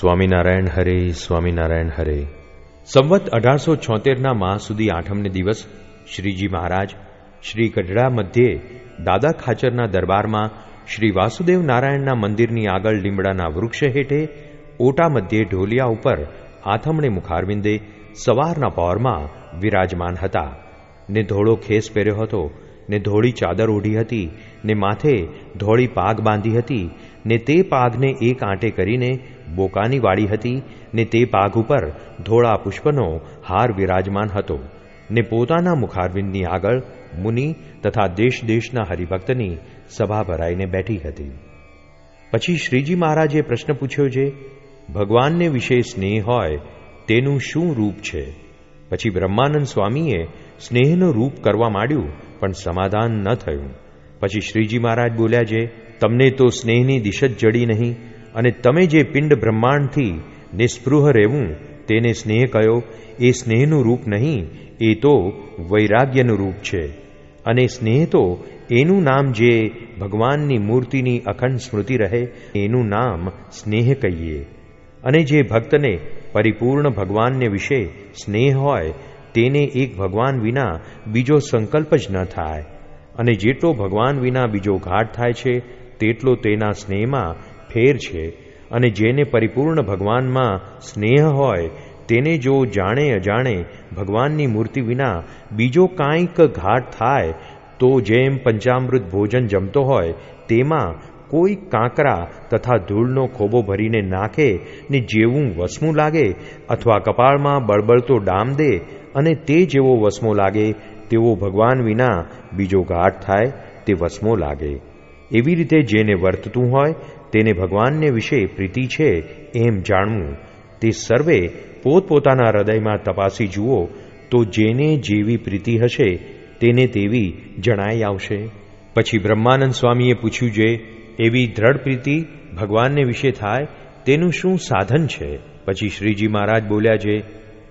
સ્વામિનારાયણ હરે સ્વામિનારાયણ હરે. સંવત અઢારસો છોતેરના માહ સુધી આઠમને દિવસ શ્રીજી મહારાજ શ્રી ગઢડા મધ્યે દાદા ખાચરના દરબારમાં શ્રી વાસુદેવ નારાયણના મંદિરની આગળ લીમડાના વૃક્ષ હેઠે ઓટા મધ્યે ઢોલિયા ઉપર આથમણે મુખારવિંદે સવારના પહોરમાં વિરાજમાન હતા. ને ધોળો ખેસ પહેર્યો હતો, ને ધોળી ચાદર ઓઢી હતી, ને માથે ધોળી પાગ બાંધી હતી ને તે પાઘને એક આંટે કરીને બોકાની વાળી હતી, ને તે પાગ ઉપર ધોળા પુષ્પનો હાર વિરાજમાન હતો, ને પોતાના મુખારવિંદની આગળ મુનિ તથા દેશ દેશના હરિભક્તની સભા ભરાઈને બેઠી હતી. પછી શ્રીજી મહારાજે પ્રશ્ન પૂછ્યો છે ભગવાનને વિશે સ્નેહ હોય તેનું શું રૂપ છે? પછી બ્રહ્માનંદ સ્વામીએ સ્નેહનું રૂપ કરવા માંડ્યું, પણ સમાધાન ન થયું. પછી શ્રીજી મહારાજ બોલ્યા છે તમને તો સ્નેહની દિશ જ જડી નહીં, અને તમે જે પિંડ બ્રહ્માંડથી નિસ્પૃહ રહેવું, તેને સ્નેહ કયો? એ સ્નેહનું રૂપ નહીં, એ તો વૈરાગ્યનું રૂપ છે. અને સ્નેહ તો એનું નામ જે ભગવાનની મૂર્તિની અખંડ સ્મૃતિ રહે, એનું નામ સ્નેહ કહીએ. અને જે ભક્તને પરિપૂર્ણ ભગવાનને વિશે સ્નેહ હોય, તેને એક ભગવાન વિના બીજો સંકલ્પ જ ન થાય. અને જેટલો ભગવાન વિના બીજો ઘાટ થાય છે તેટલો તેના સ્નેહમાં ફેર છે અને જેને પરિપૂર્ણ ભગવાનમાં સ્નેહ હોય, તેને જો જાણે અજાણે ભગવાનની મૂર્તિ વિના બીજો કાંઈક ઘાટ થાય, તો જેમ પંચામૃત ભોજન જમતો હોય, તેમાં કોઈ કાંકરા તથા ધૂળનો ખોબો ભરીને નાખે ને જેવું વસમું લાગે અથવા કપાળમાં બળબળતો ડામ દે અને તે જેવો વસમો લાગે, તેવો ભગવાન વિના બીજો ઘાટ થાય, તે વસમો લાગે. એવી રીતે જેને વર્તતું હોય, તેને ભગવાનને વિશે પ્રીતિ છે એમ જાણવું. તે સર્વે પોતપોતાના હૃદયમાં તપાસી જુઓ, તો જેને જેવી પ્રીતિ હશે, તેને તેવી જણાઈ આવશે. પછી બ્રહ્માનંદ સ્વામીએ પૂછ્યું જે, એવી દ્રઢ પ્રીતિ ભગવાનને વિશે થાય, તેનું શું સાધન છે? પછી શ્રીજી મહારાજ બોલ્યા છે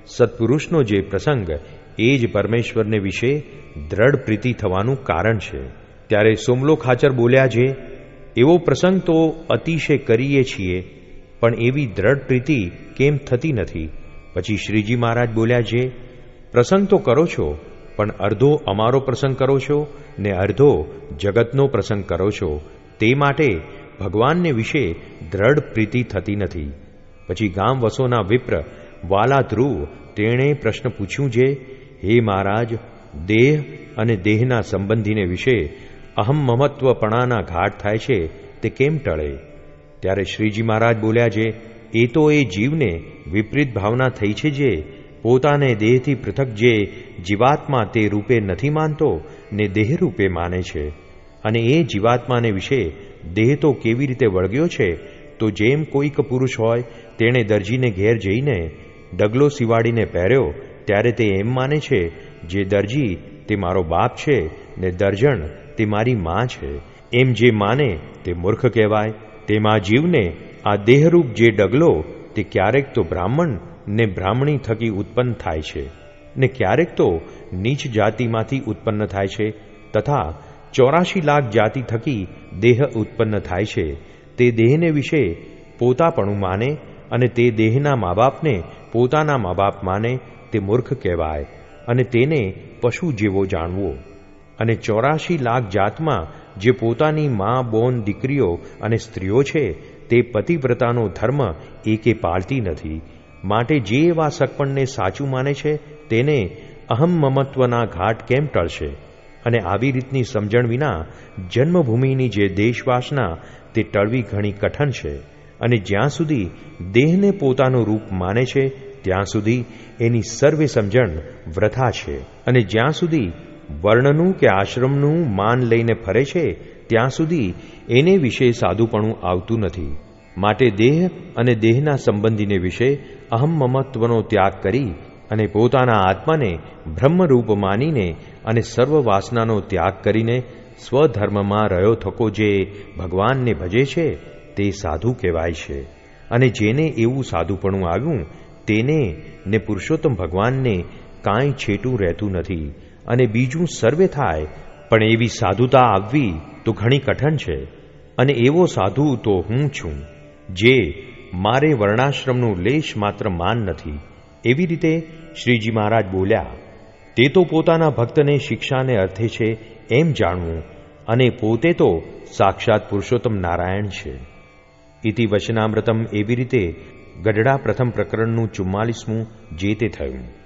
સત્પુરુષનો જે પ્રસંગ, એ જ પરમેશ્વરને વિશે દ્રઢ પ્રીતિ થવાનું કારણ છે. ત્યારે સોમલો ખાચર બોલ્યા છે, એવો પ્રસંગ તો અતિશય કરીએ છીએ, પણ એવી દ્રઢ પ્રીતિ કેમ થતી નથી? પછી શ્રીજી મહારાજ બોલ્યા છે, પ્રસંગ તો કરો છો, પણ અર્ધો અમારો પ્રસંગ કરો છો ને અર્ધો જગતનો પ્રસંગ કરો છો. તે માટે ભગવાનને વિશે દ્રઢ પ્રીતિ થતી નથી. પછી ગામ વસોના વિપ્ર વાલા ધ્રુવ તેણે પ્રશ્ન પૂછ્યું છે, હે મહારાજ, દેહ અને દેહના સંબંધીને વિશે અહમ મમત્વપણાના ઘાટ થાય છે તે કેમ ટળે? ત્યારે શ્રીજી મહારાજ બોલ્યા છે, એ તો એ જીવને વિપરીત ભાવના થઈ છે જે, પોતાને દેહથી પૃથક જે જીવાત્મા તે રૂપે નથી માનતો ને દેહ રૂપે માને છે. અને એ જીવાત્માને વિશે દેહ તો કેવી રીતે વળગ્યો છે? તો જેમ કોઈક પુરુષ હોય, તેણે દરજીને ઘેર જઈને ડગલો સિવાડીને પહેર્યો, ત્યારે તે એમ માને છે, જે દરજી તે મારો બાપ છે ને દર્જણ તે મારી માં છે. એમ જે માને તે મૂર્ખ કહેવાય. તેમાં જીવને આ દેહરૂપ જે ડગલો તે ક્યારેક તો બ્રાહ્મણ ને બ્રાહ્મણી થકી ઉત્પન્ન થાય છે ને ક્યારેક તો નીચ જાતિમાંથી ઉત્પન્ન થાય છે તથા ચોરાશી લાખ જાતિ થકી દેહ ઉત્પન્ન થાય છે. તે દેહને વિશે પોતાપણું માને અને તે દેહના મા બાપને પોતાના મા બાપ માને તે મૂર્ખ કહેવાય. અને તેને પશુ જેવો જાણવો. અને ચોરાશી લાખ જાતમાં જે પોતાની મા, બોન, દીકરીઓ અને સ્ત્રીઓ છે, તે પતિવ્રતાનો ધર્મ એકે પાળતી નથી. માટે જે એવા સગપણને સાચું માને છે, તેને અહમ મમત્વના ઘાટ કેમ ટળશે? અને આવી રીતની સમજણ વિના જન્મભૂમિની જે દેશવાસના, તે ટળવી ઘણી કઠણ છે. અને જ્યાં સુધી દેહને પોતાનું રૂપ માને છે ત્યાં સુધી એની સર્વે સમજણ વ્રથા છે. અને જ્યાં સુધી વર્ણનું કે આશ્રમનું માન લઈને ફરે છે, ત્યાં સુધી એને વિશે સાદુપણું આવતું નથી. માટે દેહ અને દેહના સંબંધીને વિશે અહમ મમત્વનો ત્યાગ કરી અને પોતાના આત્માને બ્રહ્મરૂપ માનીને અને સર્વ વાસનાનો ત્યાગ કરીને સ્વધર્મમાં રહ્યો થકો જે ભગવાનને ભજે છે, તે સાધુ કહેવાય છે. અને જેને એવું સાધુપણું આવ્યું તેને ને પુરુષોત્તમ ભગવાનને કાંઈ છેટું રહેતું નથી અને બીજું સર્વે થાય, પણ એવી સાધુતા આવવી તો ઘણી કઠણ છે. અને એવો સાધુ તો હું છું, જે મારે વર્ણાશ્રમનું લેશ માત્ર માન નથી. એવી રીતે શ્રીજી મહારાજ બોલ્યા, તે તો પોતાના ભક્તને શિક્ષાને અર્થે છે એમ જાણવું, અને પોતે તો સાક્ષાત પુરુષોત્તમ નારાયણ છે. ઇતિ વચનામૃતમ એવી રીતે ગઢડા પ્રથમ પ્રકરણનું ચુમ્માલીસમું જે તે થયું.